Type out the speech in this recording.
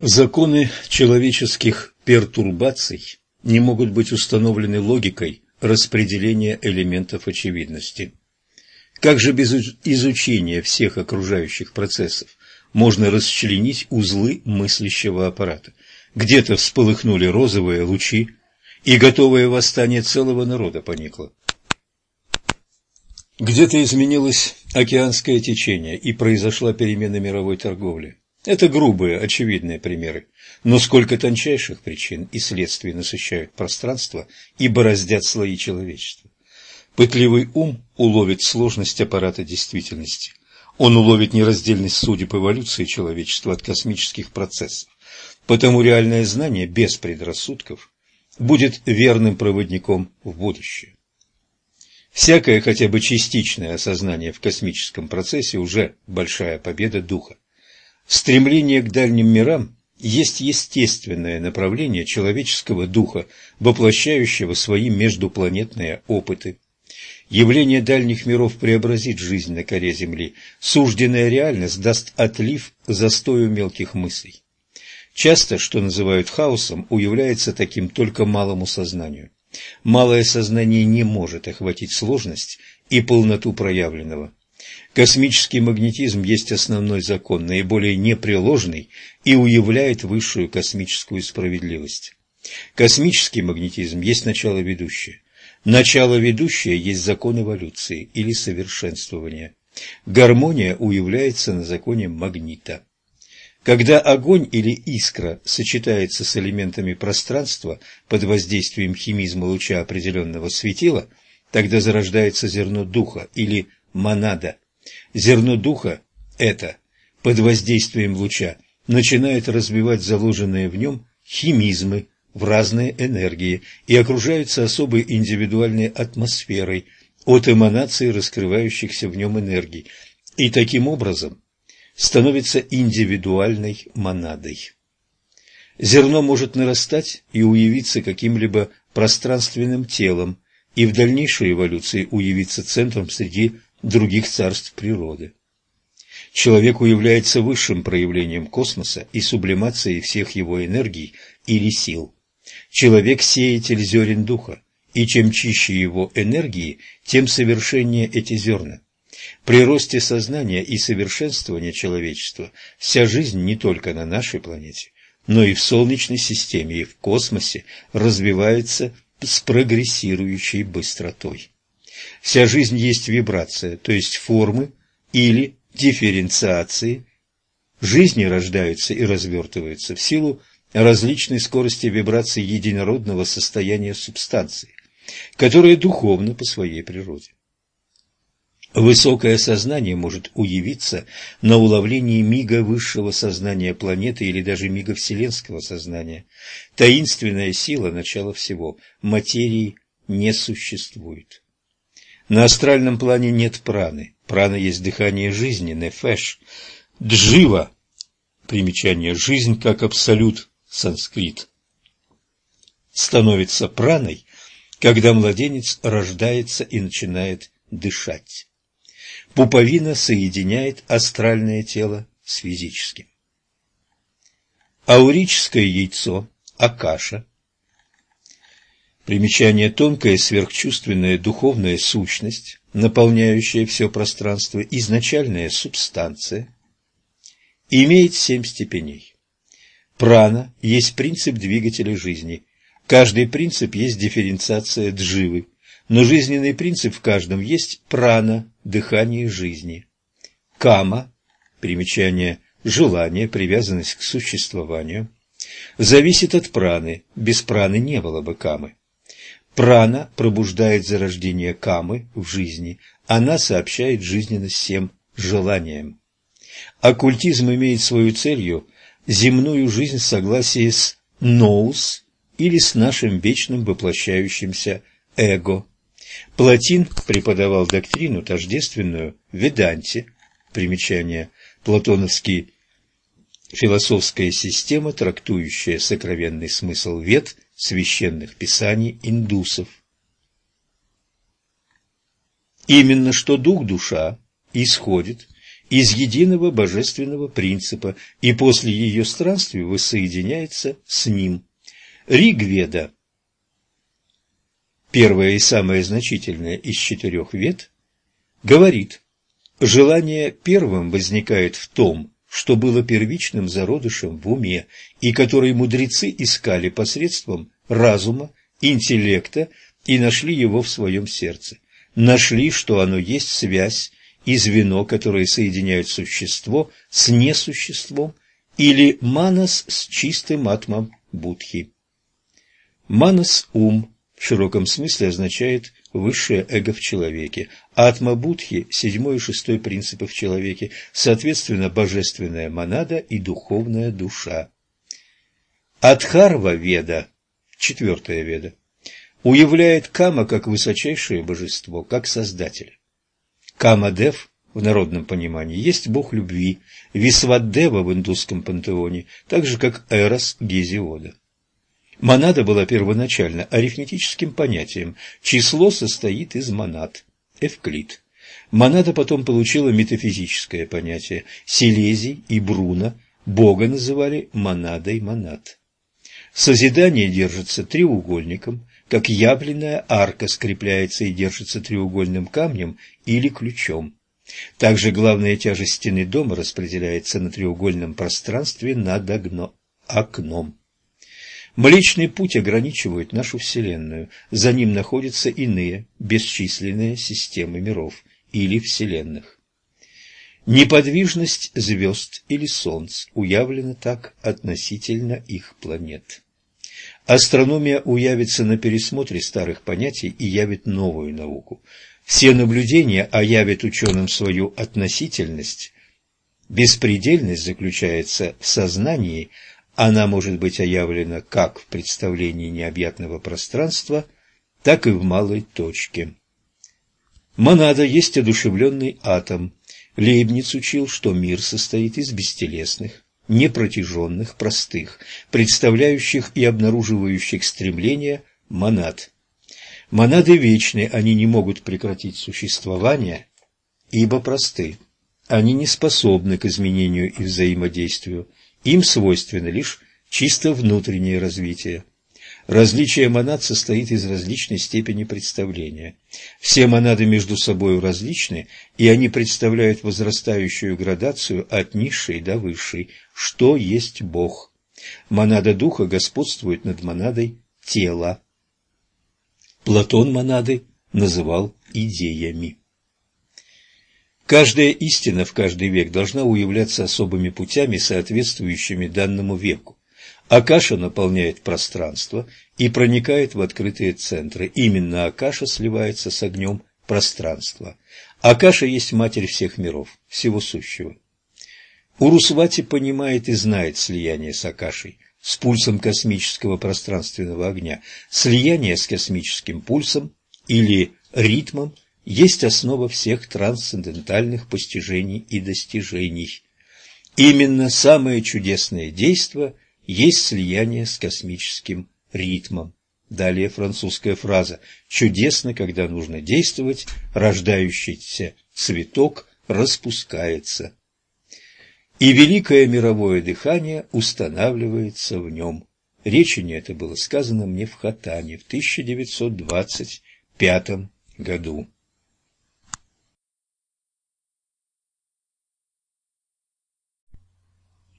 Законы человеческих пертурбаций не могут быть установлены логикой распределения элементов очевидности. Как же без изучения всех окружающих процессов можно расчленить узлы мыслящего аппарата? Где-то всполыхнули розовые лучи, и готовое восстание целого народа поникло. Где-то изменилось океанское течение, и произошла перемена мировой торговли. Это грубые, очевидные примеры, но сколько тончайших причин и следствий насыщают пространство и бороздят слои человечества. Пытливый ум уловит сложность аппарата действительности. Он уловит нераздельность судеб эволюции человечества от космических процессов. Потому реальное знание без предрассудков будет верным проводником в будущее. Всякое хотя бы частичное осознание в космическом процессе уже большая победа духа. Стремление к дальним мирам есть естественное направление человеческого духа, воплощающего свои междупланетные опыты. Явление дальних миров преобразит жизнь на коре Земли. Сужденная реальность даст отлив застою мелких мыслей. Часто, что называют хаосом, уявляется таким только малому сознанию. Малое сознание не может охватить сложность и полноту проявленного. Космический магнетизм есть основной закон, наиболее непреложный и уявляет высшую космическую справедливость. Космический магнетизм есть начало ведущее. Начало ведущее есть закон эволюции или совершенствования. Гармония уявляется на законе магнита. Когда огонь или искра сочетается с элементами пространства под воздействием химизма луча определенного светила, тогда зарождается зерно духа или монада. Зерно духа – это, под воздействием луча, начинает развивать заложенные в нем химизмы в разные энергии и окружается особой индивидуальной атмосферой от эманации раскрывающихся в нем энергий, и таким образом становится индивидуальной монадой. Зерно может нарастать и уявиться каким-либо пространственным телом, и в дальнейшей эволюции уявиться центром среди других царств природы. Человек уявляется высшим проявлением космоса и сублимацией всех его энергий или сил. Человек – сеятель зерен духа, и чем чище его энергии, тем совершеннее эти зерна. При росте сознания и совершенствовании человечества вся жизнь не только на нашей планете, но и в Солнечной системе и в космосе развивается с прогрессирующей быстротой. Вся жизнь есть вибрация, то есть формы или дифференциации. Жизни рождаются и развертываются в силу различной скорости вибраций единородного состояния субстанции, которая духовна по своей природе. Высокое сознание может уявиться на уловлении мига высшего сознания планеты или даже мига вселенского сознания. Таинственная сила – начала всего. Материи не существует. На астральном плане нет праны. Прана есть дыхание жизни, нефеш. Джива – примечание «жизнь как абсолют» санскрит. Становится праной, когда младенец рождается и начинает дышать. Пуповина соединяет астральное тело с физическим. Аурическое яйцо, акаша. Примечание тонкая сверхчувственная духовная сущность, наполняющая все пространство, изначальная субстанция, имеет семь степеней. Прана есть принцип двигателя жизни. Каждый принцип есть дифференциация дживы, но жизненный принцип в каждом есть прана, дыхание жизни. Кама, примечание желание, привязанность к существованию, зависит от праны, без праны не было бы камы. Прана пробуждает зарождение камы в жизни, она сообщает жизненность всем желаниям. Оккультизм имеет свою целью земную жизнь в согласии с ноус или с нашим вечным воплощающимся эго. Платин преподавал доктрину, тождественную Веданте, примечание Платоновский философская система, трактующая сокровенный смысл вед священных писаний индусов. Именно что дух-душа исходит из единого божественного принципа и после ее странствий воссоединяется с ним. Ригведа, первая и самая значительная из четырех вед, говорит, желание первым возникает в том, что было первичным зародышем в уме и который мудрецы искали посредством разума, интеллекта и нашли его в своем сердце. Нашли, что оно есть связь и звено, которые соединяют существо с несуществом, или манас с чистым атмом будхи. Манас – ум, в широком смысле означает высшее эго в человеке. Атма Будхи – седьмой и шестой принципы в человеке, соответственно, божественная монада и духовная душа. Адхарва Веда, четвертая Веда, уявляет Кама как высочайшее божество, как создатель. Камадев в народном понимании есть бог любви, Висваддева в индусском пантеоне, так же как Эрос Гезиода. Монада была первоначально арифметическим понятием. Число состоит из монад. Эвклид. Монада потом получила метафизическое понятие. Силезий и Бруно Бога называли монадой монад. Созидание держится треугольником, как явленная арка скрепляется и держится треугольным камнем или ключом. Также главная тяжесть стены дома распределяется на треугольном пространстве над окном. Млечный путь ограничивает нашу Вселенную, за ним находятся иные, бесчисленные системы миров или Вселенных. Неподвижность звезд или Солнц уявлена так относительно их планет. Астрономия уявится на пересмотре старых понятий и явит новую науку. Все наблюдения оявят ученым свою относительность. Беспредельность заключается в сознании, она может быть оявлена как в представлении необъятного пространства, так и в малой точке. Монада есть одушевленный атом. Лейбниц учил, что мир состоит из бестелесных, непротяженных, простых, представляющих и обнаруживающих стремления монад. Монады вечны, они не могут прекратить существование, ибо просты. Они не способны к изменению и взаимодействию, им свойственно лишь чисто внутреннее развитие. Различие монад состоит из различной степени представления. Все монады между собой различны, и они представляют возрастающую градацию от низшей до высшей, что есть Бог. Монада духа господствует над монадой тела. Платон монады называл идеями. Каждая истина в каждый век должна уявляться особыми путями, соответствующими данному веку. Акаша наполняет пространство и проникает в открытые центры. Именно Акаша сливается с огнем пространства. Акаша есть матерь всех миров, всего сущего. Урусвати понимает и знает слияние с Акашей, с пульсом космического пространственного огня. Слияние с космическим пульсом или ритмом есть основа всех трансцендентальных постижений и достижений. Именно самое чудесное действие есть слияние с космическим ритмом. Далее французская фраза «Чудесно, когда нужно действовать, рождающийся цветок распускается». И великое мировое дыхание устанавливается в нем. Речение это было сказано мне в Хатане в 1925 году.